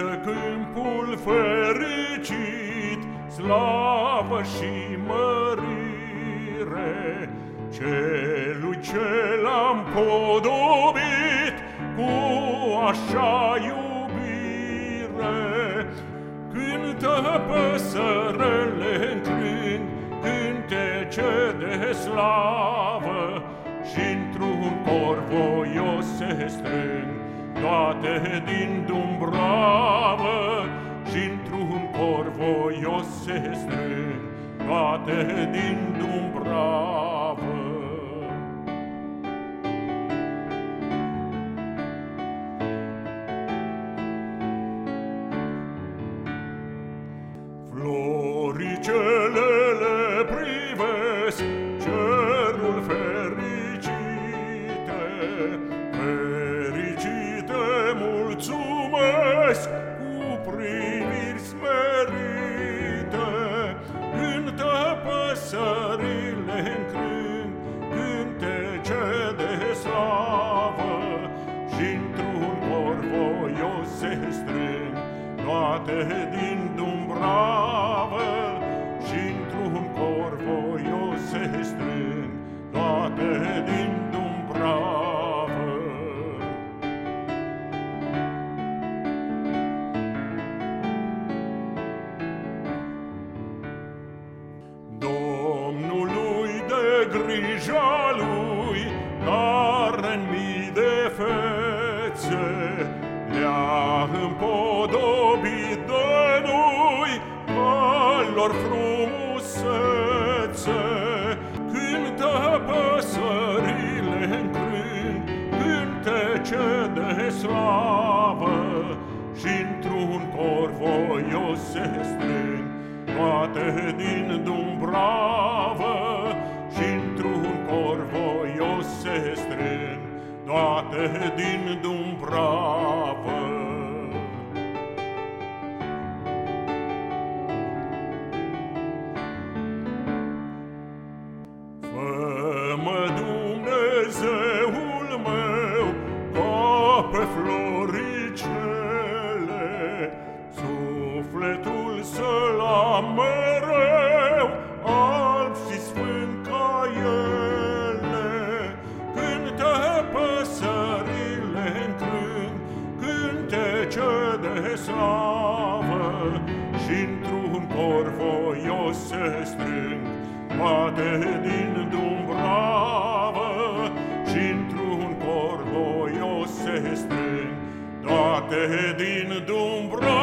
câmpul fericit, slavă și mărire, celui ce l-am podobit cu așa iubire. Cântă păsărele în cânt, cântece de slavă, și într-un cor voios se strâng toate din Dumbravă și într-un cor voios se strâng toate din Dumbravă. Floricele le privesc cerul fericite, mulțumesc cu priviri smerite, Cântă păsările în cânt, cântece de slavă, și într-un cor voios se strâng toate din Dumbravă, grija lui, care în mii de fețe le-a împodobit de noi alor frumusețe. Cântă păsările în cânt, cântece de slavă și într-un cor voios se strâng toate din Dumbravă se strâng toate din Dumbravă. De slavă și într-un cor voios se strâng toate din Dumbravă și într-un cor voios se strâng toate din Dumbravă.